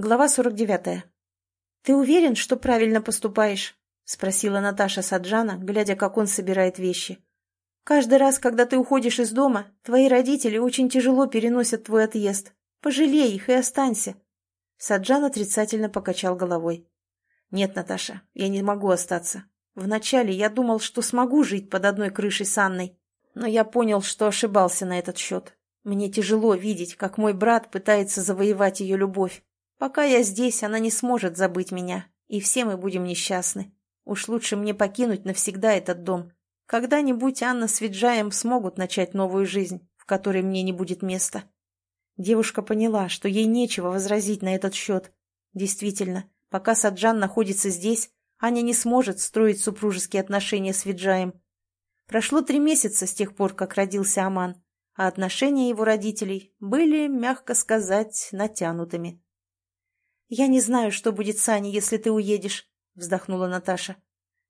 Глава 49. «Ты уверен, что правильно поступаешь?» — спросила Наташа Саджана, глядя, как он собирает вещи. «Каждый раз, когда ты уходишь из дома, твои родители очень тяжело переносят твой отъезд. Пожалей их и останься». Саджан отрицательно покачал головой. «Нет, Наташа, я не могу остаться. Вначале я думал, что смогу жить под одной крышей с Анной, но я понял, что ошибался на этот счет. Мне тяжело видеть, как мой брат пытается завоевать ее любовь. Пока я здесь, она не сможет забыть меня, и все мы будем несчастны. Уж лучше мне покинуть навсегда этот дом. Когда-нибудь Анна с Виджаем смогут начать новую жизнь, в которой мне не будет места. Девушка поняла, что ей нечего возразить на этот счет. Действительно, пока Саджан находится здесь, Аня не сможет строить супружеские отношения с Виджаем. Прошло три месяца с тех пор, как родился Аман, а отношения его родителей были, мягко сказать, натянутыми. «Я не знаю, что будет с Аней, если ты уедешь», — вздохнула Наташа.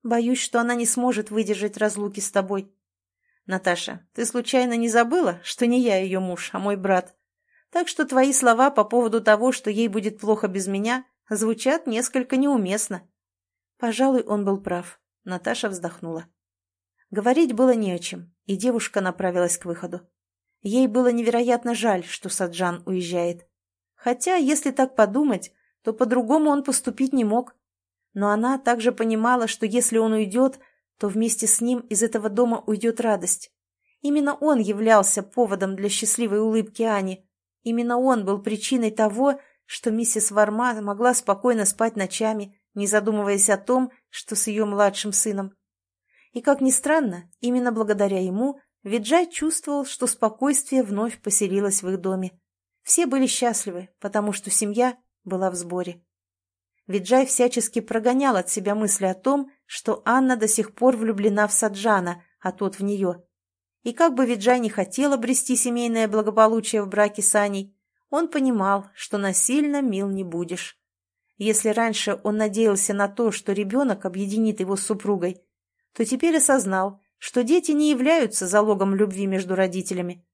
«Боюсь, что она не сможет выдержать разлуки с тобой». «Наташа, ты случайно не забыла, что не я ее муж, а мой брат? Так что твои слова по поводу того, что ей будет плохо без меня, звучат несколько неуместно». Пожалуй, он был прав. Наташа вздохнула. Говорить было не о чем, и девушка направилась к выходу. Ей было невероятно жаль, что Саджан уезжает. Хотя, если так подумать, то по-другому он поступить не мог. Но она также понимала, что если он уйдет, то вместе с ним из этого дома уйдет радость. Именно он являлся поводом для счастливой улыбки Ани. Именно он был причиной того, что миссис Варма могла спокойно спать ночами, не задумываясь о том, что с ее младшим сыном. И, как ни странно, именно благодаря ему Виджай чувствовал, что спокойствие вновь поселилось в их доме. Все были счастливы, потому что семья была в сборе. Виджай всячески прогонял от себя мысли о том, что Анна до сих пор влюблена в Саджана, а тот в нее. И как бы Виджай не хотел обрести семейное благополучие в браке с Аней, он понимал, что насильно мил не будешь. Если раньше он надеялся на то, что ребенок объединит его с супругой, то теперь осознал, что дети не являются залогом любви между родителями.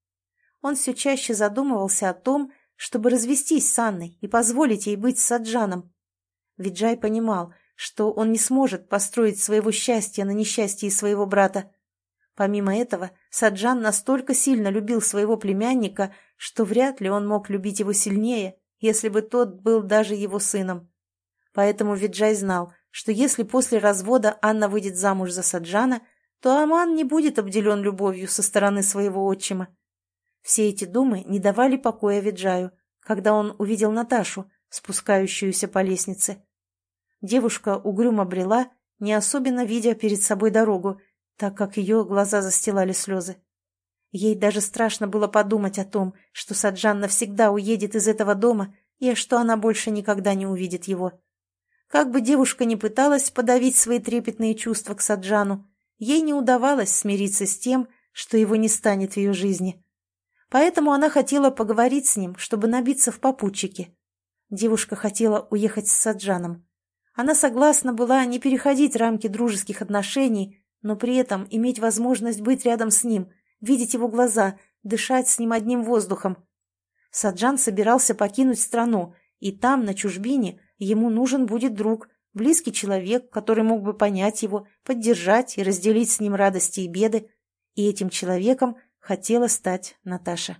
Он все чаще задумывался о том, чтобы развестись с Анной и позволить ей быть с Саджаном. Виджай понимал, что он не сможет построить своего счастья на несчастье своего брата. Помимо этого, Саджан настолько сильно любил своего племянника, что вряд ли он мог любить его сильнее, если бы тот был даже его сыном. Поэтому Виджай знал, что если после развода Анна выйдет замуж за Саджана, то Аман не будет обделен любовью со стороны своего отчима. Все эти думы не давали покоя Виджаю, когда он увидел Наташу, спускающуюся по лестнице. Девушка угрюмо брела, не особенно видя перед собой дорогу, так как ее глаза застилали слезы. Ей даже страшно было подумать о том, что Саджан навсегда уедет из этого дома и что она больше никогда не увидит его. Как бы девушка ни пыталась подавить свои трепетные чувства к Саджану, ей не удавалось смириться с тем, что его не станет в ее жизни. Поэтому она хотела поговорить с ним, чтобы набиться в попутчике. Девушка хотела уехать с Саджаном. Она согласна была не переходить рамки дружеских отношений, но при этом иметь возможность быть рядом с ним, видеть его глаза, дышать с ним одним воздухом. Саджан собирался покинуть страну, и там, на чужбине, ему нужен будет друг, близкий человек, который мог бы понять его, поддержать и разделить с ним радости и беды, и этим человеком хотела стать Наташа.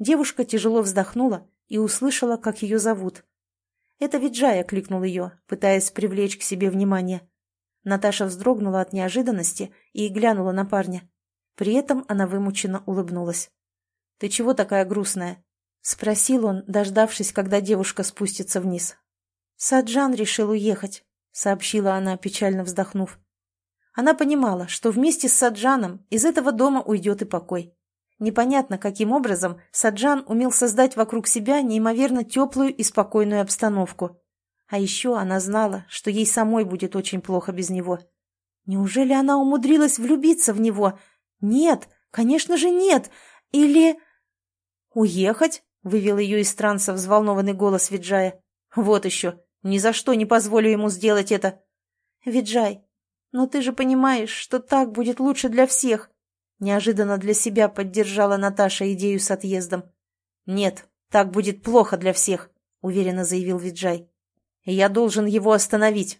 Девушка тяжело вздохнула и услышала, как ее зовут. Это Виджая кликнул ее, пытаясь привлечь к себе внимание. Наташа вздрогнула от неожиданности и глянула на парня. При этом она вымученно улыбнулась. «Ты чего такая грустная?» — спросил он, дождавшись, когда девушка спустится вниз. «Саджан решил уехать», — сообщила она, печально вздохнув. Она понимала, что вместе с Саджаном из этого дома уйдет и покой. Непонятно, каким образом Саджан умел создать вокруг себя неимоверно теплую и спокойную обстановку. А еще она знала, что ей самой будет очень плохо без него. Неужели она умудрилась влюбиться в него? Нет, конечно же нет. Или... «Уехать?» — вывел ее из транса взволнованный голос Виджая. «Вот еще. Ни за что не позволю ему сделать это». «Виджай, «Но ты же понимаешь, что так будет лучше для всех!» Неожиданно для себя поддержала Наташа идею с отъездом. «Нет, так будет плохо для всех», — уверенно заявил Виджай. «Я должен его остановить»,